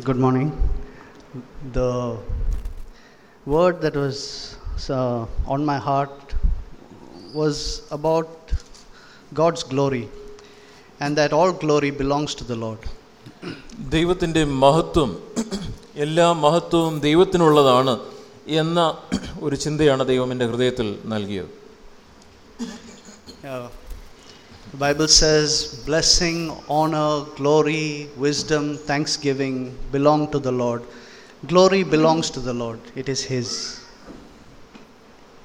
Good morning. The word that was uh, on my heart was about God's glory and that all glory belongs to the Lord. ദൈവത്തിന്റെ മഹത്വം എല്ലാ മഹത്വവും ദൈവത്തിനുള്ളതാണ് എന്ന ഒരു ചിന്തയാണ് ദൈവം എന്റെ ഹൃദയത്തിൽ നൽകിയത് Bible says, blessing, honor, glory, wisdom, thanksgiving belong to the Lord. Glory belongs to the Lord, it is His.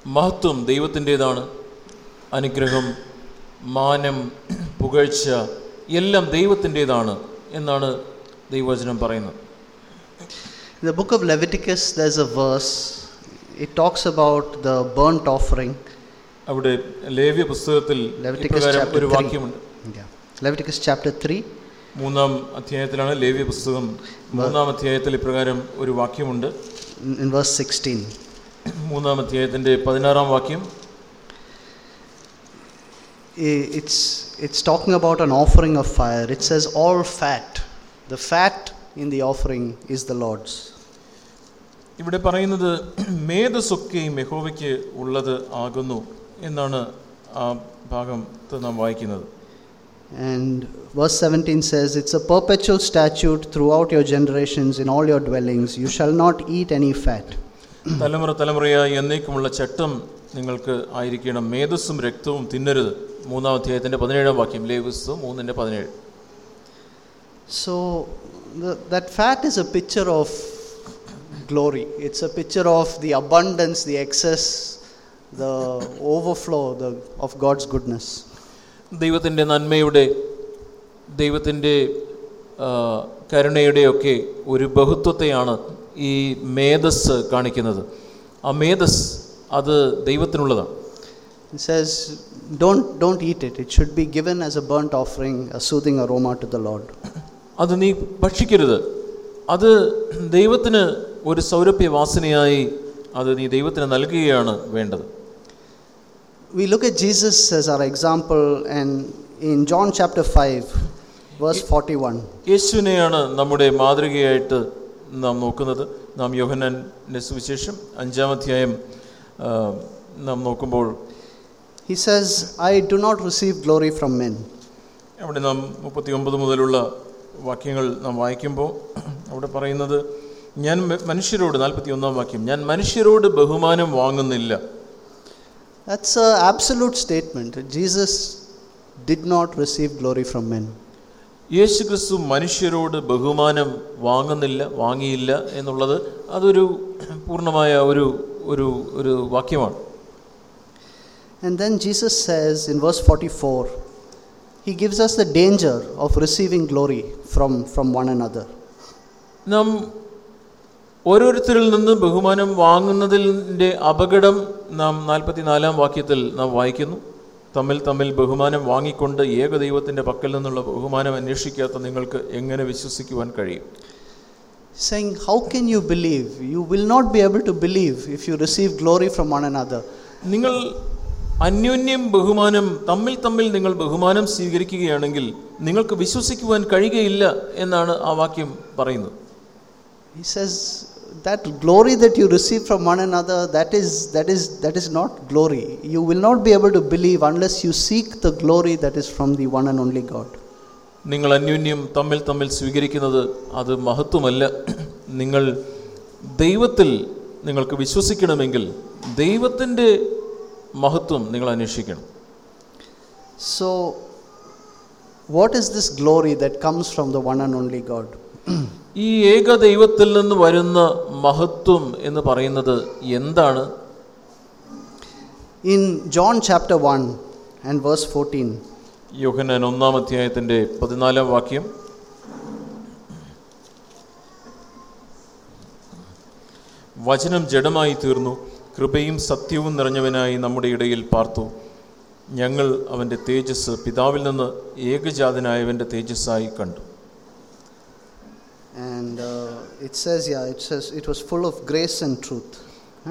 മഹത്വം ദൈവത്തിൻ്റെതാണ് അനുഗ്രഹം മാനം പുകഴ്ച എല്ലാം ദൈവത്തിൻ്റെതാണ് എന്നാണ് ദൈവവചനം പറയുന്നത് In the book of Leviticus, there's a verse, it talks about the burnt offering. അവിടെ ലേവ്യ പുസ്തകത്തിൽ ഒരു വാക്യമുണ്ട് ലെവിറ്റിക്കസ് ചാപ്റ്റർ 3 മൂന്നാം അധ്യായത്തിലാണ് ലേവ്യ പുസ്തകം. മൂന്നാം അധ്യായത്തിൽ ഇപ്രകാരം ഒരു വാക്യമുണ്ട്. മൂന്നാം അധ്യായത്തിന്റെ പതിനാറാം വാക്യം. It's it's talking about an offering of fire it says all fat the fat in the offering is the lord's ഇവിടെ പറയുന്നത് മേധസ്സൊക്കെയും യഹോവയ്ക്ക് ഉള്ളത് ആകുന്നു. എന്നാണ് ആ ഭാഗത്ത് നാം വായിക്കുന്നത് And verse 17 says, It's a perpetual statute throughout your generations in all your dwellings. You shall not eat any fat. തലമുറ തലമുറയായി എന്നേക്കുമുള്ള ചട്ടം നിങ്ങൾക്ക് ആയിരിക്കണം മേധസ്സും രക്തവും തിന്നരുത് മൂന്നാം അധ്യായത്തിൻ്റെ പതിനേഴാം വാക്യം ലേവിസ് മൂന്നിൻ്റെ പതിനേഴ് So, the, that fat is a picture of glory. It's a picture of the abundance, the excess, the overflow the, of God's goodness. ദൈവത്തിൻ്റെ നന്മയുടെ ദൈവത്തിൻ്റെ ആ, കരുണയുടെയൊക്കെ ഒരു ബഹുത്വത്തെയാണ് ഈ മേധസ് കാണിക്കുന്നത് ആ മേധസ് അത് ദൈവത്തിനുള്ളതാണ് It says, don't, don't eat it. It should be given as a burnt offering, a soothing aroma to the Lord. അത് നീ ഭക്ഷിക്കരുത് അത് ദൈവത്തിന് ഒരു സൗരഭ്യ വാസനയായി അത് നീ ദൈവത്തിന് നൽകുകയാണ് വേണ്ടത്. We look at Jesus as our example, and in John chapter 5, verse 41, യേശുവിനെയാണ് നമ്മുടെ മാതൃകയായിട്ട് നാം നോക്കുന്നത്. നാം യോഹന്നാന്റെ സുവിശേഷം അഞ്ചാം അധ്യായം നാം നോക്കുമ്പോൾ he says, I do not receive glory from men അവിടെ നാം മുപ്പത്തി ഒമ്പത് മുതലുള്ള വാക്യങ്ങൾ നാം വായിക്കുമ്പോൾ അവിടെ പറയുന്നത് ഞാൻ മ- മനുഷ്യരോട് നാൽപ്പത്തി ഒന്നാം വാക്യം ഞാൻ മനുഷ്യരോട് ബഹുമാനം വാങ്ങുന്നില്ല That's an absolute statement. Jesus did not receive glory from men. യേശു ക്രിസ്തു മനുഷ്യരോട് ബഹുമാനം വാങ്ങുന്നില്ല വാങ്ങിയില്ല എന്നുള്ളത് അതൊരു പൂർണ്ണമായ ഒരു ഒരു ഒരു വാക്യമാണ് And then Jesus says in verse 44, He gives us the danger of receiving glory from, from one another. നാം ഓരോരുത്തരിൽ നിന്ന് ബഹുമാനം വാങ്ങുന്നതിന്റെ അപകടം നാം നാൽപ്പത്തിനാലാം വാക്യത്തിൽ നാം വായിക്കുന്നു തമ്മിൽ തമ്മിൽ ബഹുമാനം വാങ്ങിക്കൊണ്ട് ഏകദൈവത്തിന്റെ പക്കൽ നിന്നുള്ള ബഹുമാനം അന്വേഷിക്കാത്ത നിങ്ങൾക്ക് എങ്ങനെ വിശ്വസിക്കുവാൻ കഴിയും Saying, How can you believe? You will not be able to believe if you receive glory from one another. നിങ്ങൾ അന്യോന്യം ബഹുമാനം തമ്മിൽ തമ്മിൽ നിങ്ങൾ ബഹുമാനം സ്വീകരിക്കുകയാണെങ്കിൽ നിങ്ങൾക്ക് വിശ്വസിക്കുവാൻ കഴിയുകയില്ല എന്നാണ് ആ വാക്യം പറയുന്നത് He says, That glory that you receive from one another, that is, that is, that is not glory. You will not be able to believe unless you seek the glory that is from the one and only God. നിങ്ങൾ അന്യോന്യം തമ്മിൽ തമ്മിൽ സ്വീകരിക്കുന്നത് അത് മഹത്വമല്ല നിങ്ങൾ ദൈവത്തിൽ നിങ്ങൾക്ക് വിശ്വസിക്കണമെങ്കിൽ ദൈവത്തിൻ്റെ മഹത്വം നിങ്ങൾ അന്വേഷിക്കണം So, what is this glory that comes from the one and only God? ഈ ഏക ദൈവത്തിൽ നിന്ന് വരുന്ന മഹത്വം എന്ന് പറയുന്നത് എന്താണ്? In John chapter 1 and verse 14, യോഹന്നാൻ ഒന്നാം അധ്യായത്തിന്റെ പതിനാലാം വാക്യം. വചനം ജഡമായി തീർന്നു കൃപയും സത്യവും നിറഞ്ഞവനായി നമ്മുടെ ഇടയിൽ പാർത്തു. ഞങ്ങൾ അവന്റെ തേജസ് പിതാവിൽ നിന്ന് ഏകജാതനായവന്റെ തേജസ്സായി കണ്ടു. and uh, it says, yeah, it says it was full of grace and truth.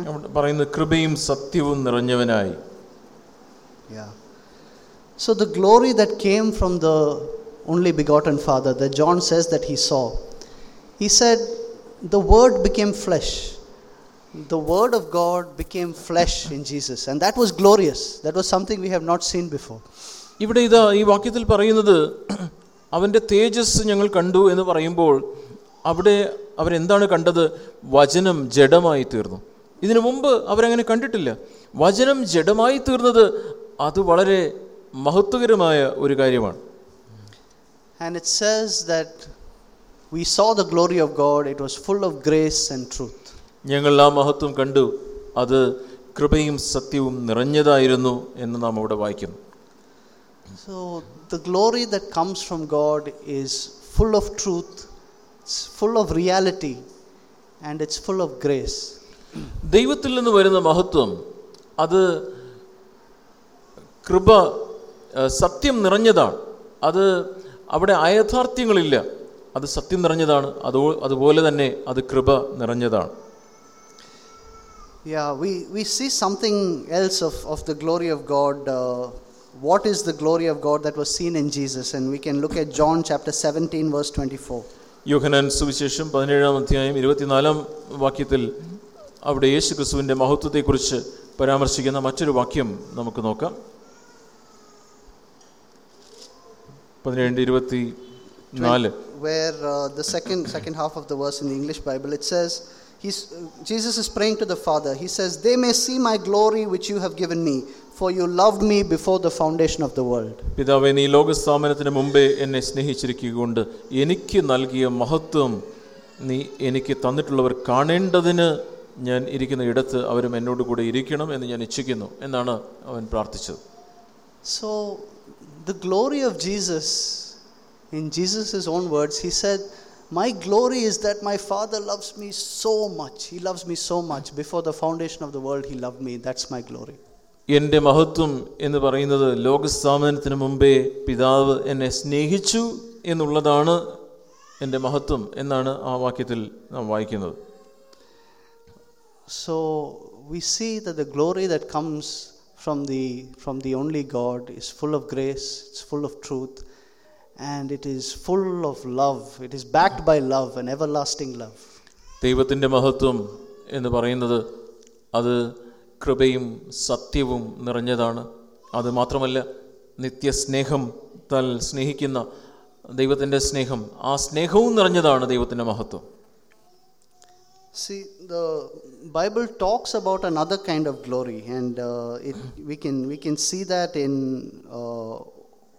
അവിടെ പറയുന്നത് കൃപയും സത്യവും നിറഞ്ഞവനായി Yeah. So the glory that came from the only begotten Father that John says that he saw, He said, The Word became flesh. The Word of God became flesh in Jesus. And that was glorious. That was something we have not seen before. ഇവിടെ ഇതാ ഈ വാക്യത്തിൽ പറയുന്നത് അവൻ്റെ തേജസ് ഞങ്ങൾ കണ്ടു എന്ന് പറയുമ്പോൾ അവിടെ അവരെന്താണ് കണ്ടത്? വചനം ജഡമായി തീർന്നു. ഇതിനു മുമ്പ് അവരങ്ങനെ കണ്ടിട്ടില്ല. വചനം ജഡമായി തീർന്നത് അത് വളരെ മഹത്വകരമായ ഒരു കാര്യമാണ്. And it says that we saw the glory of God, it was full of grace and truth. ഞങ്ങൾ ആ മഹത്വം കണ്ടു. അത് കൃപയും സത്യവും നിറഞ്ഞതായിരുന്നു എന്ന് നാം അവിടെ വായിക്കുന്നു. So the glory that comes from God is full of truth it's full of reality, and it's full of grace. ദൈവത്തിൽ നിന്ന് വരുന്ന മഹത്വം അത് കൃപ ആ, സത്യം നിറഞ്ഞതാണ് അത് അവിടെ അയഥാർത്ഥ്യങ്ങളില്ല അത് സത്യം നിറഞ്ഞതാണ് അതോ അതുപോലെ തന്നെ അത് കൃപ നിറഞ്ഞതാണ് Yeah, we, we see something else of, of the glory of God. Uh, what is the glory of God that was seen in Jesus? And we can look at John chapter 17, verse 24. Yohanan സുവിശേഷം പതിനേഴാം അധ്യായം ഇരുപത്തിനാലാം വാക്യത്തിൽ അവിടെ യേശു ക്രിസ്തുവിന്റെ മഹത്വത്തെക്കുറിച്ച് പരാമർശിക്കുന്ന മറ്റൊരു വാക്യം നമുക്ക് നോക്കാം. പതിനേഴ് ഇരുപത്തി നാല് where uh, the second second half of the verse in the English Bible it says he's uh, Jesus is praying to the Father. He says, "They may see my glory which you have given me, for you loved me before the foundation of the world." പിതാവെ നീ ലോകസ്ഥാപനത്തിന് മുമ്പേ എന്നെ സ്നേഹിച്ചിരിക്കുകകൊണ്ട് എനിക്ക് നൽകിയ മഹത്വം നീ എനിക്ക് തന്നിട്ടുള്ളവർ കാണേണ്ടതിന് ഞാൻ ഇരിക്കുന്ന ഇടത്ത് അവരും എന്നോട് കൂടെ ഇരിക്കണം എന്ന് ഞാൻ ഇച്ഛിക്കുന്നു എന്നാണ് അവൻ പ്രാർത്ഥിച്ചത് So, the glory of Jesus, in Jesus' own words, he said, My glory is that my Father loves me so much. He loves me so much. Before the foundation of the world, he loved me. That's my glory. എൻ്റെ മഹത്വം എന്ന് പറയുന്നത് ലോകസ്ഥാപനത്തിന് മുമ്പേ പിതാവ് എന്നെ സ്നേഹിച്ചു എന്നുള്ളതാണ് എൻ്റെ മഹത്വം എന്നാണ് ആ വാക്യത്തിൽ നാം വായിക്കുന്നത് So we see that the glory that comes from the from the only God is full of grace, it's full of truth, and it is full of love. It is backed by love, an everlasting love. ദൈവത്തിൻ്റെ മഹത്വം എന്ന് പറയുന്നത് അത് കൃപയും സത്യവും നിറഞ്ഞതാണ് അത് മാത്രമല്ല നിത്യസ്നേഹം താൽ സ്നേഹിക്കുന്ന ദൈവത്തിൻ്റെ സ്നേഹം ആ സ്നേഹവും നിറഞ്ഞതാണ് ദൈവത്തിൻ്റെ മഹത്വം See, the Bible talks about another kind of glory, and uh, it, we can we can see that in uh,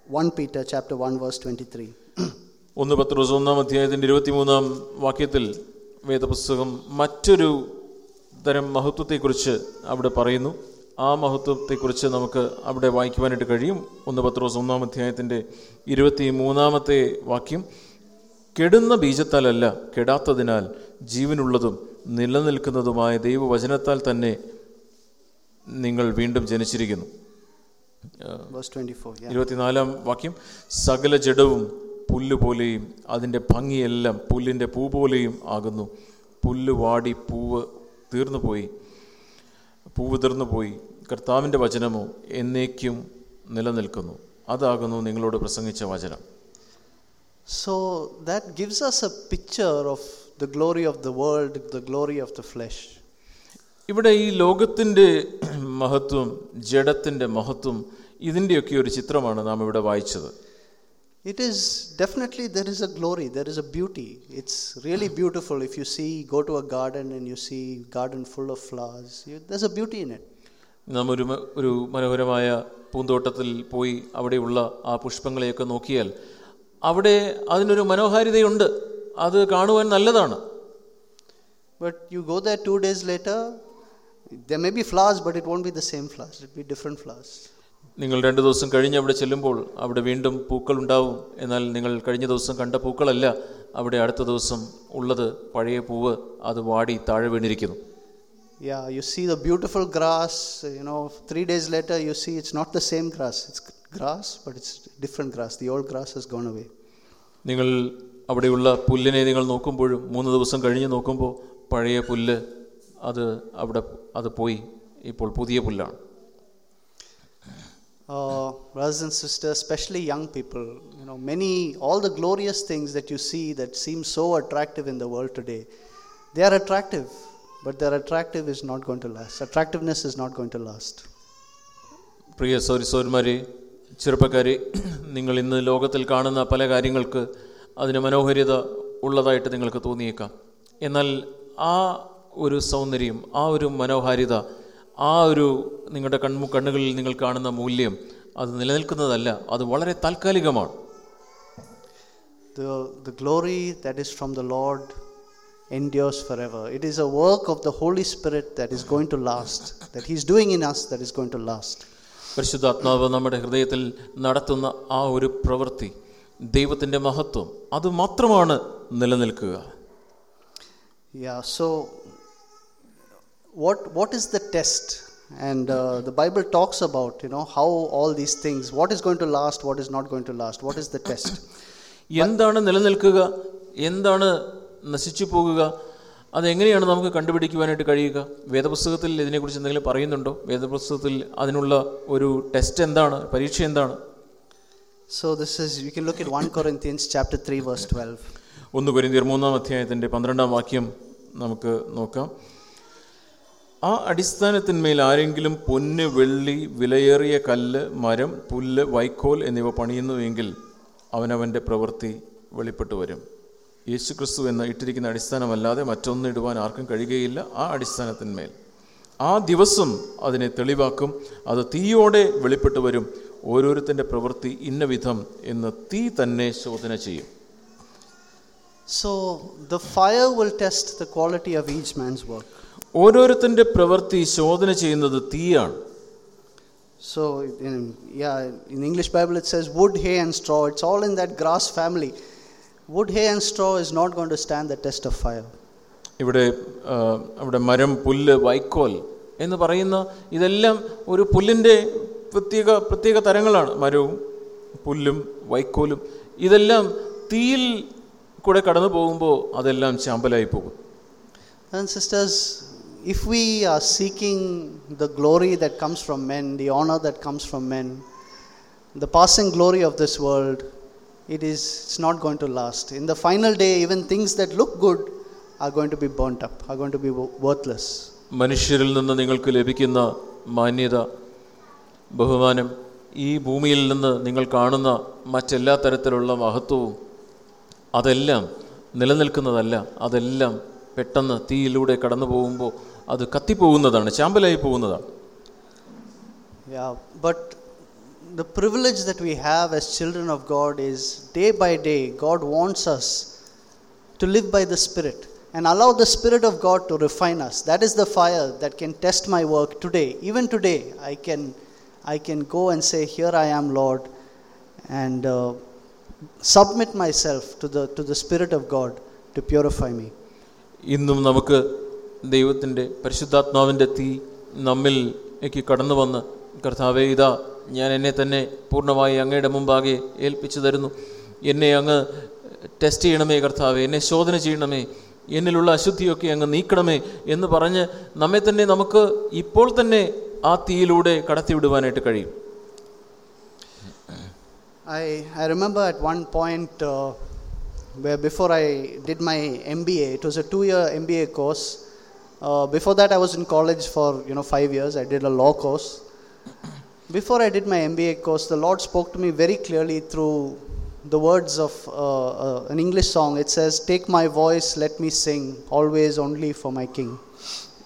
1 Peter chapter 1 verse 23. ഒന്ന് പത്രോസ് ഒന്നാം അധ്യായത്തിന്റെ ഇരുപത്തിമൂന്നാം വാക്യത്തിൽ വേദപുസ്തകം മറ്റൊരു തരം മഹത്വത്തെക്കുറിച്ച് അവിടെ പറയുന്നു ആ മഹത്വത്തെക്കുറിച്ച് നമുക്ക് അവിടെ വായിക്കുവാനായിട്ട് കഴിയും ഒന്ന് പത്രോസ് ഒന്നാം അധ്യായത്തിന്റെ ഇരുപത്തി മൂന്നാമത്തെ വാക്യം കെടുന്ന ബീജത്താലല്ല കെടാത്തതിനാൽ ജീവനുള്ളതും നിലനിൽക്കുന്നതുമായ ദൈവവചനത്താൽ തന്നെ നിങ്ങൾ വീണ്ടും ജനിച്ചിരിക്കുന്നു verse 24. Yeah. ഇരുപത്തിനാലാം വാക്യം. സകല ജഡവും പുല്ല് പോലെയും അതിന്റെ ഭംഗിയെല്ലാം പുല്ലിന്റെ പൂ പോലെയും ആകുന്നു. പുല്ല് വാടി പൂവ് തീർന്നു പോയി. പൂവ് തീർന്നു പോയി. കർത്താവിന്റെ വചനമോ എന്നേക്കും നിലനിൽക്കുന്നു. അതാകുന്നു നിങ്ങളോട് പ്രസംഗിച്ച വചനം. So that gives us a picture of the glory of the world the glory of the flesh ഇവിടെ ഈ ലോകത്തിന്റെ മഹത്വം ജഡത്തിന്റെ മഹത്വം ഇതിൻ്റെയൊക്കെ ഒരു ചിത്രമാണ് നാം ഇവിടെ വായിച്ചത് It is definitely there is a glory, there is a beauty. It's really beautiful if you see, go to a garden and you see garden full of flowers. You, there's a beauty in it. നാം ഒരു മ- ഒരു മനോഹരമായ പൂന്തോട്ടത്തിൽ പോയി അവിടെയുള്ള ആ പുഷ്പങ്ങളെയൊക്കെ നോക്കിയാൽ അവിടെ അതിനൊരു മനോഹാരിതയുണ്ട് അത് കാണുവാൻ നല്ലതാണ് But you go there two days later, there may be flowers, but it won't be the same flowers. It will be different flowers. നിങ്ങൾ രണ്ട് ദിവസം കഴിഞ്ഞ് അവിടെ ചെല്ലുമ്പോൾ അവിടെ വീണ്ടും പൂക്കൾ ഉണ്ടാവും എന്നാൽ നിങ്ങൾ കഴിഞ്ഞ ദിവസം കണ്ട പൂക്കളല്ല അവിടെ അടുത്ത ദിവസം ഉള്ളത് പഴയ പൂവ് അത് വാടി താഴെ വീണിരിക്കുന്നു Yeah, you see the beautiful grass, you know, three days later you see it's not the same grass. It's grass, but it's different grass. The old grass has gone away. നിങ്ങൾ അവിടെയുള്ള പുല്ലിനെ നിങ്ങൾ നോക്കുമ്പോഴും മൂന്ന് ദിവസം കഴിഞ്ഞ് നോക്കുമ്പോൾ പഴയ പുല്ല് അത് അവിടെ അത് പോയി ഇപ്പോൾ പുതിയ പുല്ലാണ് Uh, brothers and sisters, especially young people, you know, many, all the glorious things that you see that seem so attractive in the world today, they are attractive, but their attractive is not going to last. Attractiveness is not going to last. പ്രിയ സോറി സൗരന്മാരെ ചെറുപ്പക്കാരെ നിങ്ങൾ ഇന്ന് ലോകത്തിൽ കാണുന്ന പല കാര്യങ്ങൾക്ക് അതിന് മനോഹരിത ഉള്ളതായിട്ട് നിങ്ങൾക്ക് തോന്നിയേക്കാം എന്നാൽ ആ ഒരു സൗന്ദര്യം ആ ഒരു മനോഹാരിത ആ ഒരു നിങ്ങളുടെ കൺമു കണ്ണുകളിൽ നിങ്ങൾ കാണുന്ന മൂല്യം അത് നിലനിൽക്കുന്നതല്ല അത് വളരെ താൽക്കാലികമാണ് The, the glory that is from the Lord endures forever. It is a work of the Holy Spirit that is going to last, that He's doing in us that is going to last. പരിശുദ്ധാത്മാവ് നമ്മുടെ ഹൃദയത്തിൽ നടത്തുന്ന ആ ഒരു പ്രവൃത്തി ദൈവത്തിന്റെ മഹത്വം അത് മാത്രമാണ് നിലനിൽക്കുക Yeah, so what, what is the test? And uh, the Bible talks about, you know, how all these things, what is going to last, what is not going to last, what is the test? എന്താണ് നിലനിൽക്കുക എന്താണ് നശിച്ചു പോകുക അതെങ്ങനെയാണ് നമുക്ക് കണ്ടുപിടിക്കുവാനായിട്ട് കഴിയുക വേദപുസ്തകത്തിൽ ഇതിനെക്കുറിച്ച് എന്തെങ്കിലും പറയുന്നുണ്ടോ വേദപുസ്തകത്തിൽ അതിനുള്ള ഒരു ടെസ്റ്റ് എന്താണ് പരീക്ഷ എന്താണ് So this is, you can look at 1 Corinthians chapter 3 verse 12. ഒന്ന് കൊരിന്തിയർ മൂന്നാം അധ്യായത്തിൻ്റെ പന്ത്രണ്ടാം വാക്യം നമുക്ക് നോക്കാം ആ അടിസ്ഥാനത്തിന്മേൽ ആരെങ്കിലും പൊന്ന് വെള്ളി വിലയേറിയ കല്ല് മരം പുല്ല് വൈക്കോൽ എന്നിവ പണിയുന്നുവെങ്കിൽ അവനവന്റെ പ്രവൃത്തി വെളിപ്പെട്ടു വരും. യേശു ക്രിസ്തു എന്ന ഇട്ടിരിക്കുന്ന അടിസ്ഥാനമല്ലാതെ മറ്റൊന്ന് ഇടുവാൻ ആർക്കും കഴിയുകയില്ല ആ അടിസ്ഥാനത്തിന്മേൽ. ആ ദിവസം അതിനെ തെളിവാക്കും അത് തീയോടെ വെളിപ്പെട്ടു വരും. ഓരോരുത്തന്റെ പ്രവൃത്തി ഇന്ന വിധം എന്ന് തീ തന്നെ ശോധന ചെയ്യും. So the fire will test the quality of each man's work. ഓരോരുത്തന്റെ പ്രവൃത്തി ശോധന ചെയ്യുന്നത് തീയാണ് So in, yeah, in English Bible it says wood, hay and straw. It's all in that grass family. Wood, hay and straw is not going to stand the test of fire. ഇവിടെ avade അവിടെ മരം പുല്ല് വൈക്കോൽ എന്ന് പറയുന്ന ഇതെല്ലാം ഒരു പുല്ലിന്റെ പ്രത്യേക പ്രത്യേക തരങ്ങളാണ് മരവും പുല്ലും വൈക്കോലും ഇതെല്ലാം തീയിൽ കൂടെ കടന്നു പോകുമ്പോൾ അതെല്ലാം ചാമ്പലായി പോകും And sisters, if we are seeking the glory that comes from men, the honor that comes from men, the passing glory of this world, it is it's not going to last. In the final day, even things that look good are going to be burnt up, are going to be wo- worthless. മനുഷ്യരിൽ നിന്ന് നിങ്ങൾക്ക് ലഭിക്കുന്ന മാന്യത ബഹുമാനം ഈ ഭൂമിയിൽ നിന്ന് നിങ്ങൾ കാണുന്ന മറ്റെല്ലാ തരത്തിലുള്ള മഹത്വവും അതെല്ലാം നിലനിൽക്കുന്നതല്ല അതെല്ലാം പെട്ടെന്ന് തീയിലൂടെ കടന്നു പോകുമ്പോൾ അത് കത്തിപ്പോകുന്നതാണ് ചാമ്പലായി പോകുന്നതാണ് Yeah, but the privilege that we have as children of God is day by day, God wants us to live by the Spirit and allow the Spirit of God to refine us. That is the fire that can test my work today. Even today, I can, I can go and say, Here I am, Lord, and uh, submit myself to the, to the Spirit of God to purify me. ഇന്നും നമുക്ക് ദൈവത്തിന്റെ പരിശുദ്ധാത്മാവിന്റെ തീ നമ്മിലേക്ക് കടന്നു വന്ന് കർത്താവേ ഇതാ ഞാൻ എന്നെ തന്നെ പൂർണമായി അങ്ങയുടെ മുമ്പാകെ ഏൽപ്പിച്ചു തരുന്നു എന്നെ അങ്ങ് ടെസ്റ്റ് ചെയ്യണമേ കർത്താവേ എന്നെ ശോധന ചെയ്യണമേ എന്നിലുള്ള അശുദ്ധിയൊക്കെ അങ്ങ് നീക്കണമേ എന്ന് പറഞ്ഞ് നമ്മെ തന്നെ നമുക്ക് ഇപ്പോൾ തന്നെ ആ തീയിലൂടെ കടത്തിവിടുവാനായിട്ട് കഴിയും I, I remember at one point uh, where before I did my MBA, it was a two-year MBA course. Uh, before that, I was in college for you know five years. I did a law course. Before I did my MBA course, the Lord spoke to me very clearly through the words of uh, uh, an English song. It says, "Take my voice, let me sing, always only for my King."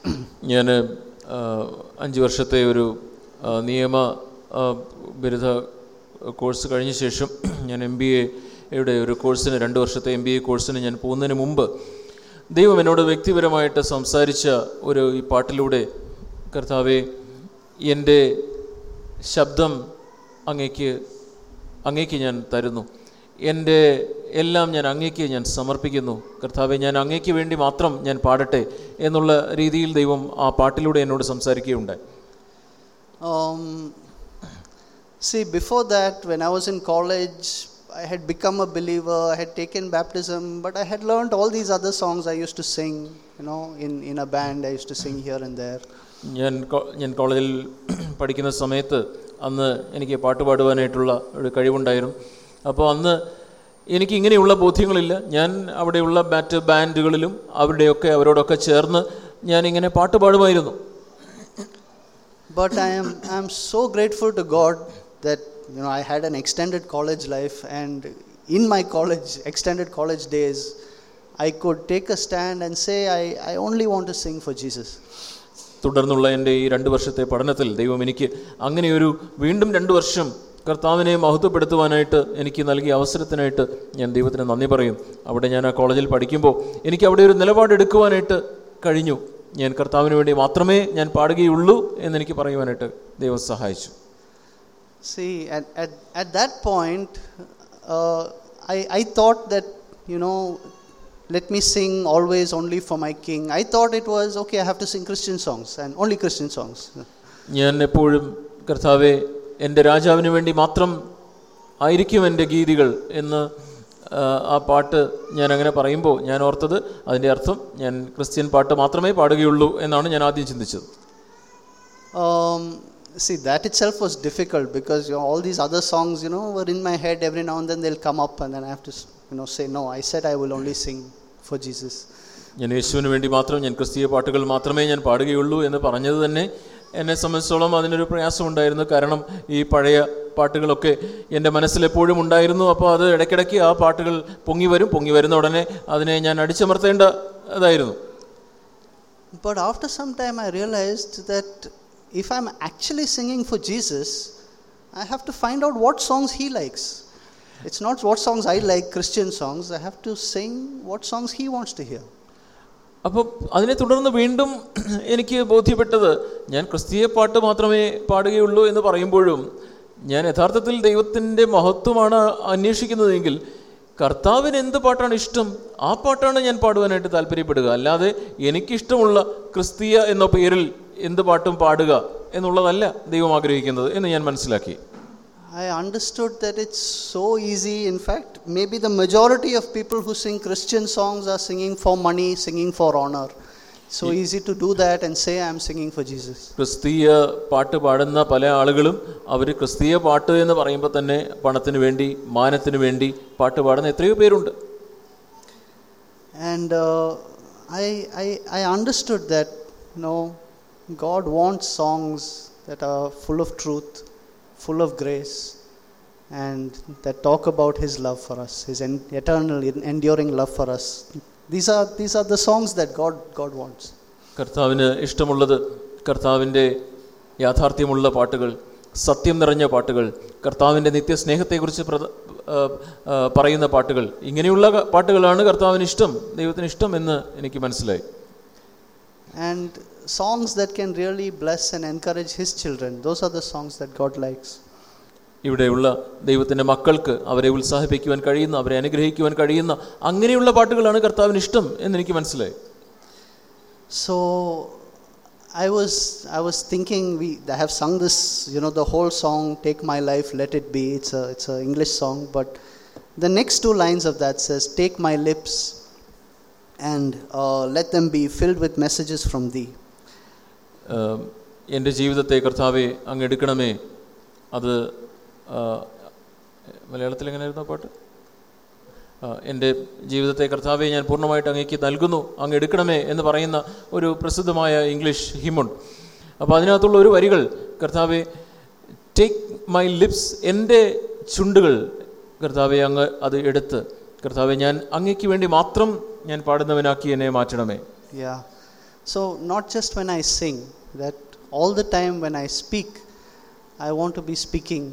ഞാൻ അഞ്ച് വർഷത്തെ ഒരു ആ, നിയമ ആ, ബിരുദ course കഴിഞ്ഞ ശേഷം ഞാൻ എം ബി എയുടെ ഒരു കോഴ്സിന് രണ്ട് വർഷത്തെ എം ബി എ കോഴ്സിന് ഞാൻ പോകുന്നതിന് മുമ്പ് ദൈവം എന്നോട് വ്യക്തിപരമായിട്ട് സംസാരിച്ച ഒരു ഈ പാട്ടിലൂടെ കർത്താവെ എന്റെ ശബ്ദം അങ്ങേക്ക് അങ്ങേക്ക് ഞാൻ തരുന്നു. എന്റെ എല്ലാം ഞാൻ അങ്ങേക്ക് ഞാൻ സമർപ്പിക്കുന്നു. കർത്താവെ ഞാൻ അങ്ങേക്ക് വേണ്ടി മാത്രം ഞാൻ പാടട്ടെ എന്നുള്ള രീതിയിൽ ദൈവം ആ പാട്ടിലൂടെ എന്നോട് സംസാരിക്കുകയുണ്ടായി. Um, see, before that, when I was in college, I had become a believer, I had taken baptism, but I had learned all these other songs I used to sing, you know, in, in a band, I used to sing here and there. ഞാൻ കോ- ഞാൻ കോളേജിൽ പഠിക്കുന്ന സമയത്ത് അന്ന് എനിക്ക് പാട്ട് പാടുവാനായിട്ടുള്ള ഒരു കഴിവുണ്ടായിരുന്നു അപ്പോൾ അന്ന് എനിക്ക് ഇങ്ങനെയുള്ള ബോധ്യങ്ങളില്ല ഞാൻ അവിടെയുള്ള മറ്റ് ബാൻഡുകളിലും അവരുടെയൊക്കെ അവരോടൊക്കെ ചേർന്ന് ഞാൻ ഇങ്ങനെ പാട്ട് പാടുമായിരുന്നു But I am I am so grateful to God that you know I had an extended college life and in my college extended college days I could take a stand and say I, I only want to sing for Jesus. തുടർന്നുള്ള എന്റെ ഈ രണ്ട് വർഷത്തെ പഠനത്തിൽ ദൈവം എനിക്ക് അങ്ങനെയൊരു വീണ്ടും രണ്ട് വർഷം കർത്താവിനെ മഹത്വപ്പെടുത്തുവാനായിട്ട് എനിക്ക് നൽകിയ അവസരത്തിനായിട്ട് ഞാൻ ദൈവത്തിന് നന്ദി പറയും. അവിടെ ഞാൻ ആ കോളേജിൽ പഠിക്കുമ്പോൾ എനിക്ക് അവിടെ ഒരു നിലപാടെടുക്കുവാനായിട്ട് കഴിഞ്ഞു. ഞാൻ കർത്താവിന് വേണ്ടി മാത്രമേ ഞാൻ പാടുകയുള്ളൂ എന്നെനിക്ക് പറയുവാനായിട്ട് ദൈവം സഹായിച്ചു. See, at, at, at that point, uh, I, I thought that, you know, let me sing always only for my king. I thought it was okay, I have to sing Christian songs and only Christian songs. ഞാൻ എപ്പോഴും കർത്താവെ എന്റെ രാജാവിന് വേണ്ടി മാത്രം ആയിരിക്കും എന്റെ ഗീതികൾ എന്ന് ആ, പാട്ട് ഞാൻ അങ്ങനെ പറയുമ്പോൾ ഞാൻ ഓർത്തത് അതിന്റെ അർത്ഥം ഞാൻ ക്രിസ്ത്യൻ പാട്ട് മാത്രമേ പാടുകയുള്ളൂ എന്നാണ് ഞാൻ ആദ്യം ചിന്തിച്ചത് Um, see, that itself was difficult because you know, all these other songs, you know, were in my head every now and then they'll come up and then I have to, you know, say, no, I said I will only sing for Jesus. ഞാൻ യേശുവിന് വേണ്ടി മാത്രം ഞാൻ ക്രിസ്തീയ പാട്ടുകൾ മാത്രമേ ഞാൻ പാടുകയുള്ളൂ എന്ന് പറഞ്ഞത് തന്നെ എന്നെ സംബന്ധിച്ചോളം അതിനൊരു പ്രയാസമുണ്ടായിരുന്നു കാരണം ഈ പഴയ പാട്ടുകളൊക്കെ എൻ്റെ മനസ്സിൽ എപ്പോഴും ഉണ്ടായിരുന്നു അപ്പോൾ അത് ഇടയ്ക്കിടയ്ക്ക് ആ പാട്ടുകൾ പൊങ്ങി വരും പൊങ്ങി വരുന്ന ഉടനെ അതിനെ ഞാൻ അടിച്ചമർത്തേണ്ട ഇതായിരുന്നു But after some time, I realized that if I'm actually singing for Jesus, I have to find out what songs He likes. It's not what songs I like, Christian songs. I have to sing what songs He wants to hear. അപ്പോൾ അതിനെ തുടർന്ന് വീണ്ടും എനിക്ക് ബോധ്യപ്പെട്ടത് ഞാൻ ക്രിസ്തീയ പാട്ട് മാത്രമേ പാടുകയുള്ളൂ എന്ന് പറയുമ്പോഴും ഞാൻ യഥാർത്ഥത്തിൽ ദൈവത്തിന്റെ മഹത്വമാണ് അന്വേഷിക്കുന്നതെങ്കിൽ കർത്താവിന് എന്ത് പാട്ടാണ് ഇഷ്ടം ആ പാട്ടാണ് ഞാൻ പാടുവാനായിട്ട് താല്പര്യപ്പെടുക അല്ലാതെ എനിക്കിഷ്ടമുള്ള ക്രിസ്തീയ എന്ന പേരിൽ എന്ത് പാട്ടും പാടുക എന്നുള്ളതല്ല ദൈവം ആഗ്രഹിക്കുന്നത് എന്ന് ഞാൻ മനസ്സിലാക്കി I understood that it's so easy. In fact, maybe the majority of people who sing Christian songs are singing for money, singing for honor. So easy to do that and say, I'm singing for Jesus. ക്രിസ്തീയ പാട്ട് പാടുന്ന പല ആളുകളും അവർ ക്രിസ്തീയ പാട്ട് എന്ന് പറയുമ്പോൾ തന്നെ പണത്തിന് വേണ്ടി മാനത്തിന് വേണ്ടി പാട്ട് പാടുന്ന എത്രയോ പേരുണ്ട് And uh, I, I, I understood that, you know, God wants songs that are full of truth, full of grace, and that talk about His love for us, His en- eternal, enduring love for us. These are, these are the songs that God, God wants. കർത്താവിന് ഇഷ്ടമുള്ളത് കർത്താവിൻ്റെ യാഥാർത്ഥ്യമുള്ള പാട്ടുകൾ സത്യം നിറഞ്ഞ പാട്ടുകൾ കർത്താവിൻ്റെ നിത്യസ്നേഹത്തെക്കുറിച്ച് പ്രത ആ, ആ, പറയുന്ന പാട്ടുകൾ ഇങ്ങനെയുള്ള ക- പാട്ടുകളാണ് കർത്താവിന് ഇഷ്ടം ദൈവത്തിന് ഇഷ്ടം എന്ന് എനിക്ക് മനസ്സിലായി And songs that can really bless and encourage His children, those are the songs that God likes. ഇവിടെയുള്ള ദൈവത്തിൻ്റെ മക്കൾക്ക് അവരെ ഉത്സാഹിപ്പിക്കുവാൻ കഴിയുന്ന അവരെ അനുഗ്രഹിക്കുവാൻ കഴിയുന്ന അങ്ങനെയുള്ള പാട്ടുകളാണ് കർത്താവിന് ഇഷ്ടം എന്ന് എനിക്ക് മനസ്സിലായി So I was I was thinking we I have sung this you know the whole song take my life let it be it's a it's a English song but the next two lines of that says take my lips and uh, let them be filled with messages from thee ആഹ് എന്റെ ജീവിതത്തെ കർത്താവെ അങ്ങ് എടുക്കണമേ. അത് മലയാളത്തിൽ എങ്ങനെയായിരുന്നു പാട്ട്? എന്റെ ജീവിതത്തെ കർത്താവെ ഞാൻ പൂർണമായിട്ട് അങ്ങേക്ക് നൽകുന്നു അങ്ങ് എടുക്കണമേ എന്ന് പറയുന്ന ഒരു പ്രസിദ്ധമായ ഇംഗ്ലീഷ് ഹിമുണ്ട് അപ്പോൾ അതിനകത്തുള്ള ഒരു വരികൾ കർത്താവെ ടേക്ക് മൈ ലിപ്സ് എന്റെ ചുണ്ടുകൾ കർത്താവെ അങ്ങ് അത് എടുത്ത്. കർത്താവെ ഞാൻ അങ്ങേക്ക് വേണ്ടി മാത്രം ഞാൻ പാടുന്നവനാക്കി എന്നെ മാറ്റണമേ. So not just when I sing that all the time when I speak I want to be speaking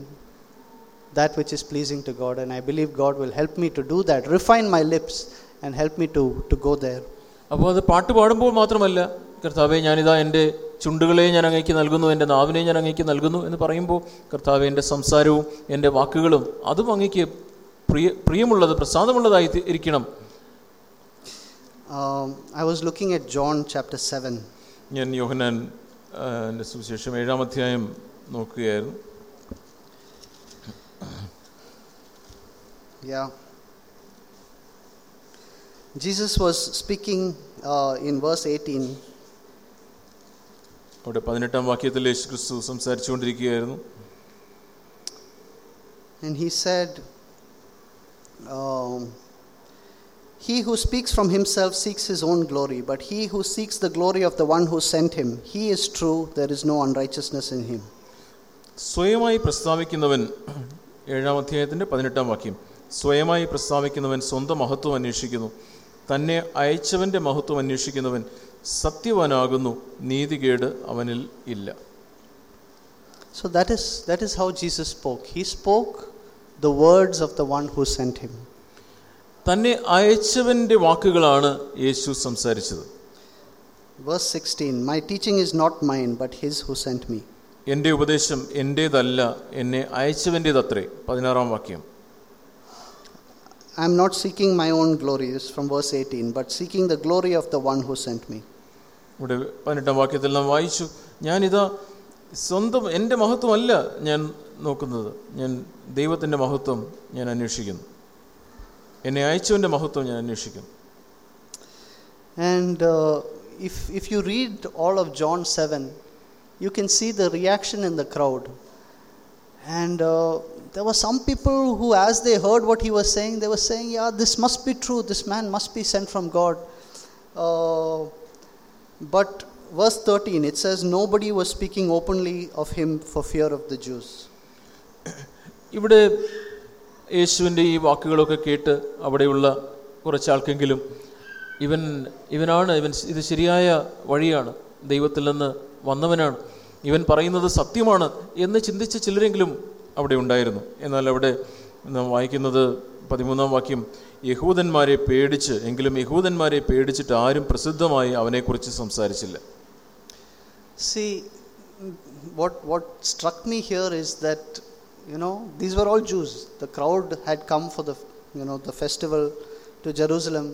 that which is pleasing to God and I believe God will help me to do that refine my lips and help me to to go there അപ്പോൾ അത് പാട്ട് പാടുമ്പോൾ മാത്രമല്ല കർത്താവെ ഞാനിതാ എൻ്റെ ചുണ്ടുകളെ ഞാൻ അങ്ങേക്ക് നൽകുന്നു എൻ്റെ നാവിനെ ഞാൻ അങ്ങേക്ക് നൽകുന്നു എന്ന് പറയുമ്പോൾ കർത്താവെ എൻ്റെ സംസാരവും എൻ്റെ വാക്കുകളും അതും അങ്ങേക്ക് പ്രിയ പ്രിയമുള്ളത് പ്രസാദമുള്ളതായി തി- ഇരിക്കണം Um, I was looking at John chapter 7. ഞാൻ യോഹനാൻ ആ, എന്റെ സുവിശേഷം ഏഴാം അധ്യായം നോക്കുകയായിരുന്നു Yeah. Jesus was speaking uh, in verse 18. അവിടെ പതിനെട്ടാം വാക്യത്തിൽ യേശു ക്രിസ്തു സംസാരിച്ചുകൊണ്ടിരിക്കുകയായിരുന്നു and he said, um, He who speaks from himself seeks his own glory, but he who seeks the glory of the one who sent him, he is true, there is no unrighteousness in him. സ്വയമായി പ്രസ്താവിക്കുന്നവൻ ഏഴാം അധ്യായത്തിൻ്റെ പതിനെട്ടാം വാക്യം സ്വയമായി പ്രസ്താവിക്കുന്നവൻ സ്വന്തം മഹത്വം അന്വേഷിക്കുന്നു തന്നെ അയച്ചവൻ്റെ മഹത്വം അന്വേഷിക്കുന്നവൻ സത്യവാനാകുന്നു നീതികേട് അവനിൽ ഇല്ല So that is, that is how Jesus spoke. He spoke the words of the one who sent him. തന്നെ അയച്ചവന്റെ വാക്കുകളാണ് യേശു സംസാരിച്ചത്. Verse sixteen my teaching not mine but his who me എന്റെ ഉപദേശം എന്റേതല്ല എന്നെ അയച്ചവന്റേതത്രേ പതിനാറാം വാക്യം. I am not seeking my own glory from verse eighteen but seeking the glory of the one who sent me ഇവിടെ പതിനെട്ടാം വാക്യത്തിൽ നാം വായിച്ചു ഇത സ്വന്തം എന്റെ മഹത്വമല്ല ഞാൻ നോക്കുന്നത്. ഞാൻ ദൈവത്തിന്റെ മഹത്വം ഞാൻ അന്വേഷിക്കുന്നു. എന്നെ അയച്ചവൻ്റെ മഹത്വം ഞാൻ അന്വേഷിക്കുന്നു And uh, if, if you read all of John 7, you can see the reaction in the crowd. And uh, there were some people who, as they heard what he was saying, they were saying, Yeah, this must be true. This man must be sent from God. Uh, but verse 13, it says, Nobody was speaking openly of him for fear of the Jews. ഇവിടെ യേശുവിന്റെ ഈ വാക്കുകളൊക്കെ കേട്ട് അവിടെയുള്ള കുറച്ചാൾക്കെങ്കിലും ഇവൻ ഇവനാണ് ഇവൻ ഇത് ശരിയായ വഴിയാണ് ദൈവത്തിൽ നിന്ന് വന്നവനാണ്. ഇവൻ പറയുന്നത് സത്യമാണ് എന്ന് ചിന്തിച്ച ചിലരെങ്കിലും അവിടെ ഉണ്ടായിരുന്നു. എന്നാൽ അവിടെ വായിക്കുന്നത് പതിമൂന്നാം വാക്യം യഹൂദന്മാരെ പേടിച്ച് എങ്കിലും യഹൂദന്മാരെ പേടിച്ചിട്ട് ആരും പ്രസിദ്ധമായി അവനെക്കുറിച്ച് സംസാരിച്ചില്ല. See what what struck me here is that, you know, these were all Jews. The crowd had come for the, you know, the festival to Jerusalem.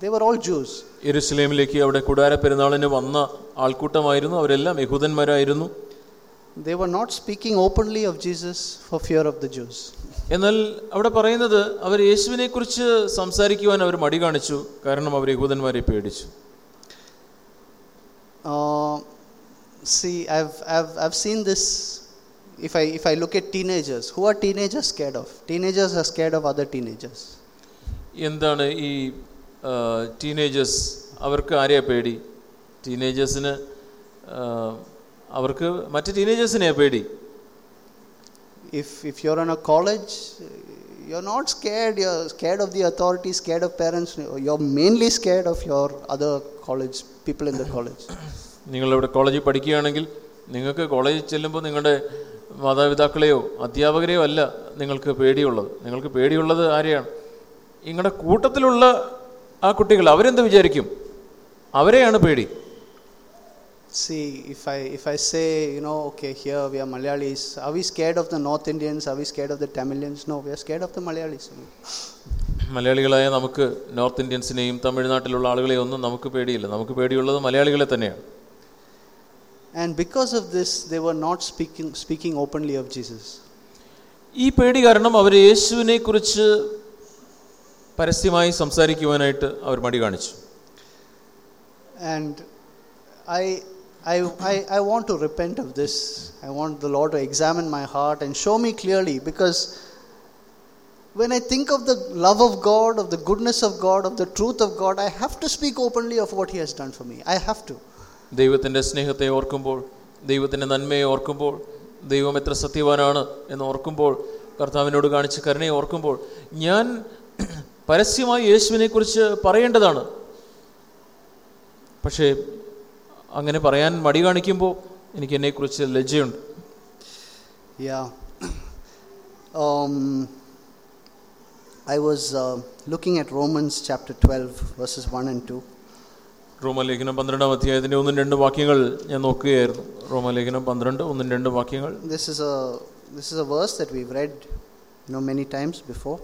They were all Jews. യെരുസലേമിലേക്ക് അവിടെ കൂടാര പെരുന്നാളിന് വന്ന ആൾക്കൂട്ടമായിരുന്നു അവരെല്ലാം യഹൂദന്മാരായിരുന്നു They were not speaking openly of Jesus for fear of the Jews. എന്നാൽ അവിടെ പറയുന്നത് അവർ യേശുവിനെ കുറിച്ച് സംസാരിക്കുവാൻ അവർ മടി കാണിച്ചു കാരണം അവർ യഹൂദന്മാരെ പേടിച്ചു Uh, see, I've, I've, I've seen this. If I, if I look at teenagers, who are teenagers scared of? Teenagers are scared of other teenagers. എന്താണ് ഈ ടീനേജേഴ്സ് അവർക്ക് ആരെയാ പേടി ടീനേജേഴ്സിന് അവർക്ക് മറ്റ് ടീനേജേഴ്സിനെയാ പേടി If, if you're in a college, you're not scared. You're scared of the authorities, scared of parents. You're mainly scared of your other college, people in the college. നിങ്ങളിവിടെ കോളേജിൽ പഠിക്കുകയാണെങ്കിൽ നിങ്ങൾക്ക് കോളേജിൽ ചെല്ലുമ്പോൾ നിങ്ങളുടെ മാതാപിതാക്കളെയോ അധ്യാപകരെയോ അല്ല നിങ്ങൾക്ക് പേടിയുള്ളത് നിങ്ങൾക്ക് പേടിയുള്ളത് ആരെയാണ് നിങ്ങളുടെ കൂട്ടത്തിലുള്ള ആ കുട്ടികൾ അവരെന്ത് വിചാരിക്കും അവരെയാണ് പേടി See, if I, if I say, you know, okay, here we are Malayalis, are we scared of the North Indians? Are we scared of the Tamilians? No, we are scared of the Malayalis. മലയാളികളായ നമുക്ക് north ഇന്ത്യൻസിനെയും തമിഴ്നാട്ടിലുള്ള ആളുകളെയും ഒന്നും നമുക്ക് പേടിയില്ല നമുക്ക് പേടിയുള്ളത് മലയാളികളെ തന്നെയാണ് And because of this, they were not speaking, speaking openly of Jesus. ഈ പേടി കാരണം അവർ യേശുവിനെ കുറിച്ച് പരസ്യമായി സംസാരിക്കുവാനായിട്ട് അവർ മടി കാണിച്ചു And I, I, I, I want to repent of this. I want the Lord to examine my heart and show me clearly because when I think of the love of God, of the goodness of God, of the truth of God, I have to speak openly of what He has done for me. I have to. ദൈവത്തിന്റെ സ്നേഹത്തെ ഓർക്കുമ്പോൾ ദൈവത്തിന്റെ നന്മയെ ഓർക്കുമ്പോൾ ദൈവം എത്ര സത്യവാനാണ് എന്ന് ഓർക്കുമ്പോൾ കർത്താവിനോട് കാണിച്ച കരുണയെ ഓർക്കുമ്പോൾ ഞാൻ പരസ്യമായി യേശുവിനെക്കുറിച്ച് പറയേണ്ടതാണ്. പക്ഷേ അങ്ങനെ പറയാൻ മടി കാണിക്കുമ്പോൾ എനിക്ക് എന്നെക്കുറിച്ച് ലജ്ജയുണ്ട്. യാ um, I was uh, looking at Romans chapter 12, verses 1 and 2. റോമലേഖനം പന്ത്രണ്ടാം അധ്യായത്തിൻ്റെ ഒന്നും രണ്ടും വാക്യങ്ങൾ ഞാൻ നോക്കുകയായിരുന്നു റോമലേഖനം പന്ത്രണ്ട് ഒന്നും രണ്ടും വാക്യങ്ങൾ This is a this is a verse that we've read, you know, many times before.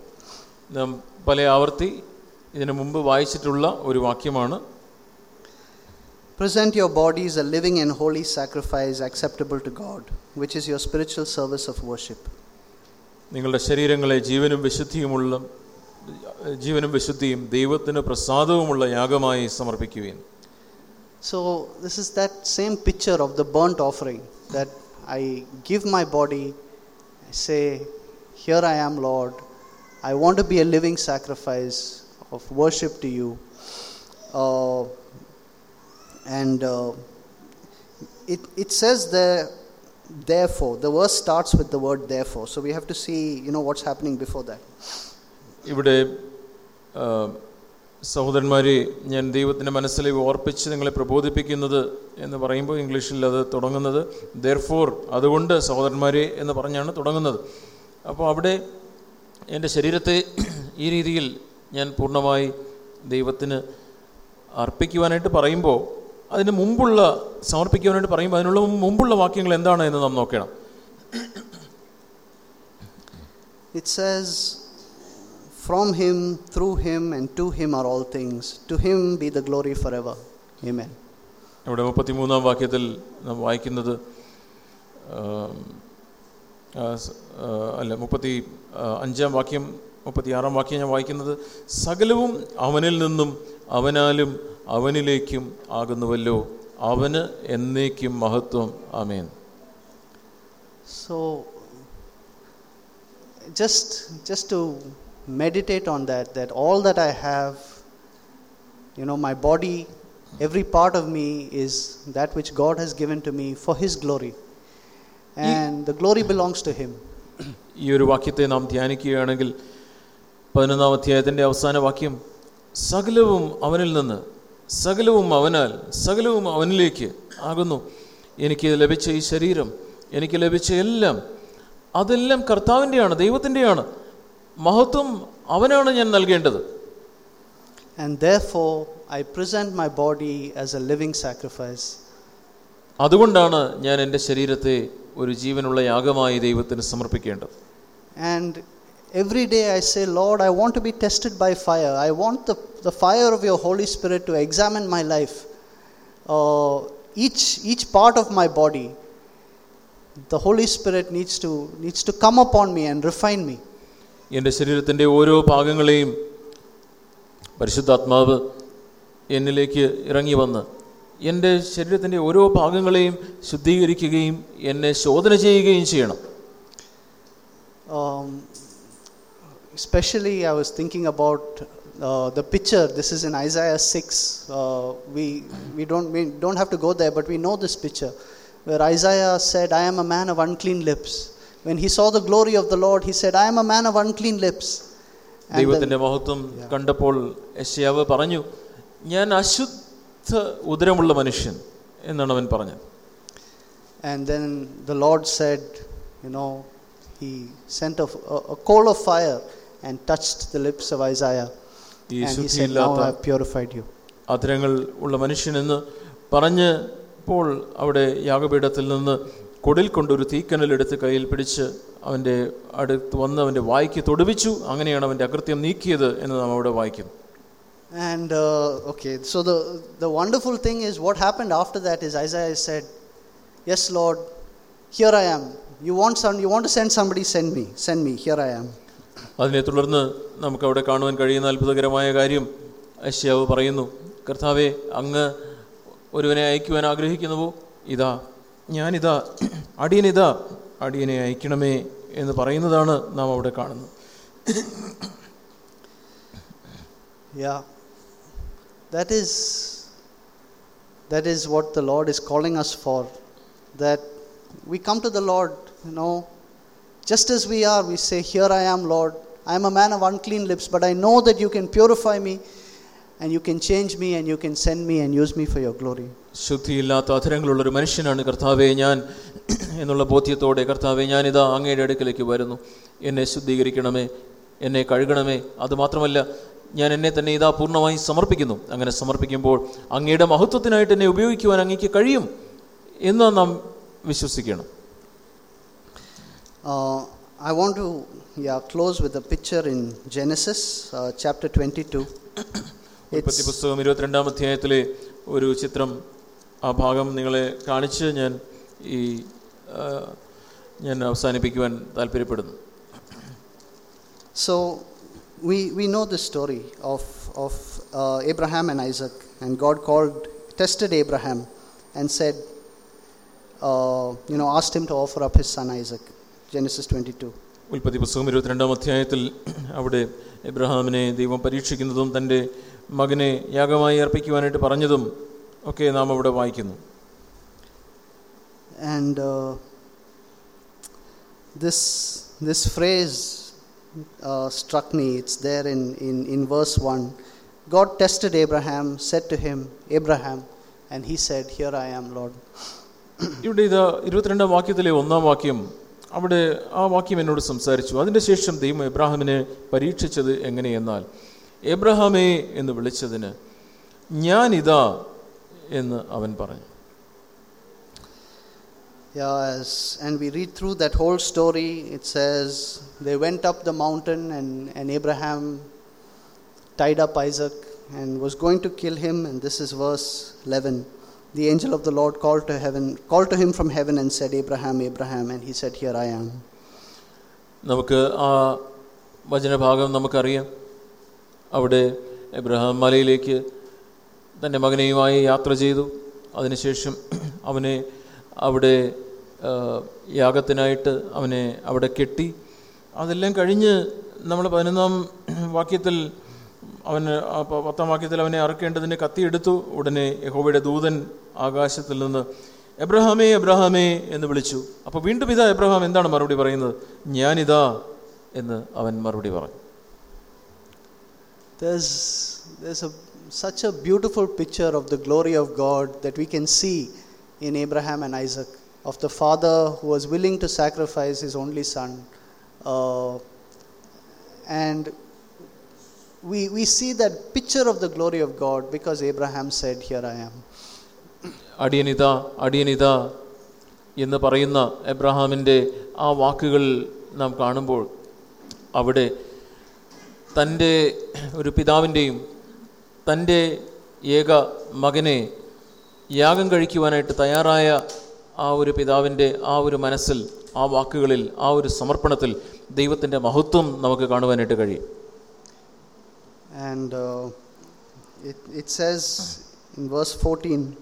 നാം പല ആവർത്തി ഇതിനു മുമ്പ് വായിച്ചിട്ടുള്ള ഒരു വാക്യമാണ് Present your bodies a living and holy sacrifice acceptable to God, which is your spiritual service of worship. നിങ്ങളുടെ ശരീരങ്ങളെ ജീവനും വിശുദ്ധിയുമുള്ള ജീവനും വിശുദ്ധിയും ദൈവത്തിന് പ്രസാദവുമുള്ള യാഗമായി സമർപ്പിക്കുകയും So, this is that same picture of the burnt offering that I give my body, I say, Here I am, Lord. I want to be a living sacrifice of worship to you. Uh, and uh, it, it says there, therefore. The verse starts with the word therefore. So we have to see, you know, what's happening before that. ഇവിടെ സഹോദരന്മാരെ ഞാൻ ദൈവത്തിന്റെ മനസ്സിലെ ഓർപ്പിച്ച് നിങ്ങളെ പ്രബോധിപ്പിക്കുന്നത് എന്ന് പറയുമ്പോൾ ഇംഗ്ലീഷിൽ അത് തുടങ്ങുന്നത് ദർഫോർ അതുകൊണ്ട് സഹോദരന്മാരെ എന്ന് പറഞ്ഞാണ് തുടങ്ങുന്നത്. അപ്പോൾ അവിടെ എന്റെ ശരീരത്തെ ഈ രീതിയിൽ ഞാൻ പൂർണമായി ദൈവത്തിന് അർപ്പിക്കുവാനായിട്ട് പറയുമ്പോൾ അതിന് മുമ്പുള്ള സമർപ്പിക്കുവാനായിട്ട് പറയുമ്പോൾ അതിനുള്ള മുമ്പുള്ള വാക്യങ്ങൾ എന്താണ് എന്ന് നാം നോക്കണം. It says, From him, through him, and to him are all things. To him be the glory forever. Amen. ഇവിടെ മുപ്പത്തിമൂന്നാം വാക്യത്തിൽ നാം വായിക്കുന്നത് അല്ല മുപ്പത്തി അഞ്ചാം വാക്യം മുപ്പത്തിയാറാം വാക്യം ഞാൻ വായിക്കുന്നത് സകലവും അവനിൽ നിന്നും അവനാലും അവനിലേക്കും ആകുന്നുവല്ലോ അവന് എന്നേക്കും മഹത്വം ആമേൻ so just just to meditate on that, that all that I have, you know, my body, every part of me is that which God has given to me for His glory. And the glory belongs to Him. ഈ ഒരു വാക്യത്തെ നാം ധ്യാനിക്കുകയാണെങ്കിൽ പതിനൊന്നാം അധ്യായത്തിൻ്റെ അവസാന വാക്യം സകലവും അവനിൽ നിന്ന് സകലവും അവനാൽ സകലവും അവനിലേക്ക് ആകുന്നു എനിക്ക് ലഭിച്ച ഈ ശരീരം എനിക്ക് ലഭിച്ച എല്ലാം അതെല്ലാം കർത്താവിൻ്റെയാണ് ദൈവത്തിൻ്റെയാണ് മഹത്വം അവനാണ് ഞാൻ നൽകേണ്ടത് And therefore, I present my body as a living sacrifice. അതുകൊണ്ടാണ് ഞാൻ എൻ്റെ ശരീരത്തെ ഒരു ജീവനുള്ള യാഗമായി ദൈവത്തിന് സമർപ്പിക്കേണ്ടത് And every day I say, Lord, I want to be tested by fire. I want the, the fire of your Holy Spirit to examine my life. Uh, each, each part of my body, the Holy Spirit needs to, needs to come upon me and refine me. എൻ്റെ ശരീരത്തിൻ്റെ ഓരോ ഭാഗങ്ങളെയും പരിശുദ്ധാത്മാവ് എന്നിലേക്ക് ഇറങ്ങി വന്ന് എൻ്റെ ശരീരത്തിൻ്റെ ഓരോ ഭാഗങ്ങളെയും ശുദ്ധീകരിക്കുകയും എന്നെ ശോധന ചെയ്യുകയും ചെയ്യണം Um, especially, I was thinking about uh, the picture. This is in Isaiah 6. Uh, we, we, don't, we don't have to go there, but we know this picture where Isaiah said, I am a man of unclean lips. When he saw the glory of the Lord, he said, I am a man of unclean lips. And ദൈവത്തിൻ്റെ then, മഹത്വം കണ്ടപ്പോൾ യശയാവ് പറഞ്ഞു ഞാൻ അശുദ്ധ ഉദരമുള്ള മനുഷ്യൻ എന്നാണ് അവൻ പറഞ്ഞത് and then the Lord said, You know, he sent a, a, a coal of fire and touched the lips of Isaiah. ഈ And he said, Now ശുദ്ധിയില്ലാത്ത I have purified you. അധരങ്ങൾ ഉള്ള മനുഷ്യനെന്ന് പറഞ്ഞപ്പോൾ അവിടെ യാഗപീഠത്തിൽ നിന്ന് കൊടിൽ കൊണ്ടൊരു തീക്കനലെടുത്ത് കയ്യിൽ പിടിച്ച് അവന്റെ അടുത്ത് വന്ന് അവന്റെ വായിക്ക് തൊടുവിച്ചു അങ്ങനെയാണ് അവന്റെ അകൃത്യം നീക്കിയത് എന്ന് നാം അവിടെ വായിക്കുന്നു And uh, okay, so the, the wonderful thing is what happened after that is Isaiah said, Yes, Lord, here I am. You want, some, you want to send somebody, send me. Send me, here I am. അതിനെ തുടർന്ന് നമുക്ക് അവിടെ കാണുവാൻ കഴിയുന്ന അത്ഭുതകരമായ കാര്യം അശ്യാവ് പറയുന്നു കർത്താവെ അങ്ങ് ഒരുവനെ അയക്കുവാൻ ആഗ്രഹിക്കുന്നുവോ ഇതാ ഞാനിതാ അടിയനിതാ അടിയനെ അയക്കണമേ എന്ന് പറയുന്നതാണ് നാം അവിടെ കാണുന്നത് Yeah. That is that is what the Lord is calling us for. That we come to the Lord, you know, just as we are, we say, Here I am, Lord. I am a man of unclean lips, but I know that you can purify me and you can change me and you can send me and use me for your glory. ശുദ്ധിയില്ലാത്ത അധരങ്ങളുള്ള ഒരു മനുഷ്യനാണ് കർത്താവെ ഞാൻ എന്നുള്ള ബോധ്യത്തോടെ കർത്താവെ ഞാനിതാ അങ്ങയുടെ അടുക്കലേക്ക് വരുന്നു എന്നെ ശുദ്ധീകരിക്കണമേ എന്നെ കഴുകണമേ അതുമാത്രമല്ല ഞാൻ എന്നെ തന്നെ ഇതാ പൂർണ്ണമായി സമർപ്പിക്കുന്നു അങ്ങനെ സമർപ്പിക്കുമ്പോൾ അങ്ങയുടെ മഹത്വത്തിനായിട്ട് എന്നെ ഉപയോഗിക്കുവാൻ അങ്ങേക്ക് കഴിയും എന്ന് നാം വിശ്വസിക്കണം Uh, I want to yeah, close with a picture in Genesis uh, chapter 22. ഉൽപ്പത്തി പുസ്തകം ഇരുപത്തിരണ്ടാം അധ്യായത്തിലെ ഒരു ചിത്രം ആ ഭാഗം നിങ്ങളെ കാണിച്ച് ഞാൻ ഈ ആ, ഞാൻ അവസാനിപ്പിക്കുവാൻ താല്പര്യപ്പെടുന്നു So we, we know the story of, of uh, Abraham and Isaac, and God called, tested Abraham and said, uh, you know, asked him to offer up his son Isaac. Genesis 22. ഉൽപ്പത്തി പുസ്തകം ഇരുപത്തിരണ്ടാം അധ്യായത്തിൽ അവിടെ എബ്രഹാമിനെ ദൈവം പരീക്ഷിക്കുന്നതും തൻ്റെ മകനെ യാഗമായി അർപ്പിക്കുവാനായിട്ട് പറഞ്ഞതും ഒക്കെ നാം അവിടെ വായിക്കുന്നു and uh, this, this phrase uh, struck me. It's there in, in, in verse 1. God tested Abraham, said to him, Abraham, and he said, Here I am, Lord. ഇവിടെ ഇത് ഇരുപത്തിരണ്ടാം വാക്യത്തിലെ ഒന്നാം വാക്യം അവിടെ ആ വാക്യം എന്നോട് സംസാരിച്ചു അതിന്റെ ശേഷം ദൈവം എബ്രാഹിമിനെ പരീക്ഷിച്ചത് എങ്ങനെയെന്നാൽ എബ്രഹാമേ എന്ന് വിളിച്ചതിന് ഞാനിതാ എന്ന് അവൻ പറഞ്ഞു Yeah, as, and we read through that whole story. It says they went up the mountain, and, and Abraham tied up Isaac and was going to kill him. And this is verse 11. The angel of the Lord called to heaven, called to him from heaven, and said, Abraham, Abraham. And he said, Here I am. നമുക്ക് ആ വചനഭാഗം നമുക്കറിയാം അവിടെ Abraham മലയിലേക്ക് തന്റെ മകനെയുമായി യാത്ര ചെയ്തു. അതിനുശേഷം അവനെ അവിടെ യാഗത്തിനായിട്ട് അവനെ അവിടെ കെട്ടി. അതെല്ലാം കഴിഞ്ഞ് നമ്മൾ പതിനൊന്നാം വാക്യത്തിൽ അവന് പത്താം വാക്യത്തിൽ അവനെ അറക്കേണ്ടതിന് കത്തിയെടുത്തു ഉടനെ യഹോബയുടെ ദൂതൻ ആകാശത്തിൽ നിന്ന് എബ്രഹാമേ എബ്രഹാമേ എന്ന് വിളിച്ചു. അപ്പോൾ വീണ്ടും ഇതാ എബ്രഹാം എന്താണ് മറുപടി പറയുന്നത്? ഞാനിതാ എന്ന് അവൻ മറുപടി പറഞ്ഞു. There's, there's a, such a beautiful picture of the glory of God that we can see in Abraham and Isaac, of the father who was willing to sacrifice his only son. Uh, and we, we see that picture of the glory of God because Abraham said, Here I am. അടിയനിതാ അടിയനിതാ എന്ന് പറയുന്ന എബ്രഹാമിൻ്റെ ആ വാക്കുകൾ നാം കാണുമ്പോൾ അവിടെ തൻ്റെ ഒരു പിതാവിൻ്റെയും തൻ്റെ ഏക മകനെ യാഗം കഴിക്കുവാനായിട്ട് തയ്യാറായ ആ ഒരു പിതാവിൻ്റെ ആ ഒരു മനസ്സിൽ ആ വാക്കുകളിൽ ആ ഒരു സമർപ്പണത്തിൽ ദൈവത്തിൻ്റെ മഹത്വം നമുക്ക് കാണുവാനായിട്ട് കഴിയും And uh, it, it says in verse 14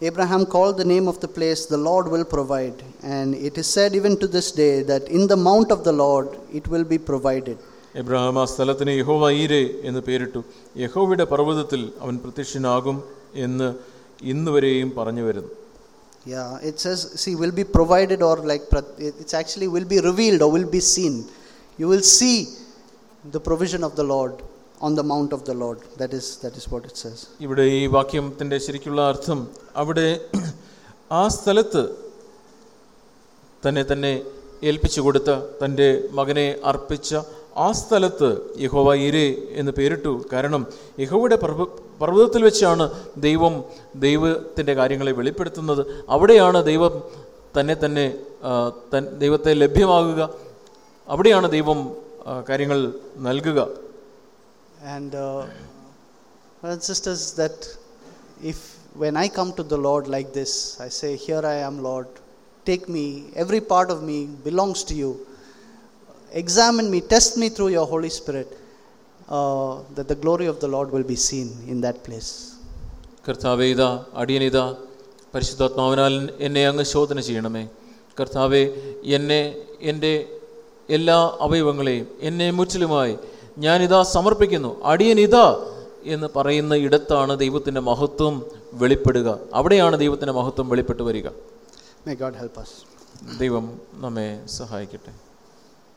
Abraham called the name of the place, The Lord will provide. And it is said even to this day that in the mount of the Lord it will be provided. Abraham ആ സ്ഥലത്തിന് യഹോവ ഈരെ എന്ന് പേരിട്ടു യഹോവയുടെ പർവതത്തിൽ അവൻ പ്രത്യക്ഷനാകും എന്ന് ഇന്ന് വരെയും പറഞ്ഞു വരുന്നു Yeah, it says, see, will be provided or like, it's actually will be revealed or will be seen. You will see the provision of the Lord on the mount of the Lord. That is, that is what it says. ഇവിടെ ഈ വാക്യത്തിന്റെ ശരിക്കുള്ള അർത്ഥം അവിടെ ആ സ്ഥലത്ത് തന്നെ തന്നെ ഏൽപ്പിച്ചു കൊടുത്ത തന്റെ മകനെ അർപ്പിച്ച ആ സ്ഥലത്ത് യഹോവ ഇരേ എന്ന് പേരിട്ടു. കാരണം യഹോവയുടെ പർവ പർവതത്തിൽ വെച്ചാണ് ദൈവം ദൈവത്തിന്റെ കാര്യങ്ങളെ വെളിപ്പെടുത്തുന്നത്. അവിടെയാണ് ദൈവം തന്നെ തന്നെ ദൈവത്തെ ലഭ്യമാകുക. അവിടെയാണ് ദൈവം കാര്യങ്ങൾ നൽകുക. And that if when I come to the Lord like this I say here I am Lord take me, every part of me belongs to you. Examine me, test me through your Holy Spirit, uh, that the glory of the Lord will be seen in that place. കർത്താവേ ഇതാ അടിയനിതാ പരിശുദ്ധാത്മാവിനാൽ എന്നെ അങ്ങ് ശോധന ചെയ്യണമേ കർത്താവെ എന്നെ എന്റെ എല്ലാ അവയവങ്ങളെയും എന്നെ മുற்றிലുമായി ഞാനിതാ സമർപ്പിക്കുന്നു അടിയനിതാ എന്ന് പറയുന്ന ഇടത്താണ് ദൈവത്തിന്റെ മഹത്വം വെളിപ്പെടുക അവിടെയാണ് ദൈവത്തിന്റെ മഹത്വം വെളിപ്പെട്ടു വരിക May God help us. ദൈവം നമ്മെ സഹായിക്കട്ടെ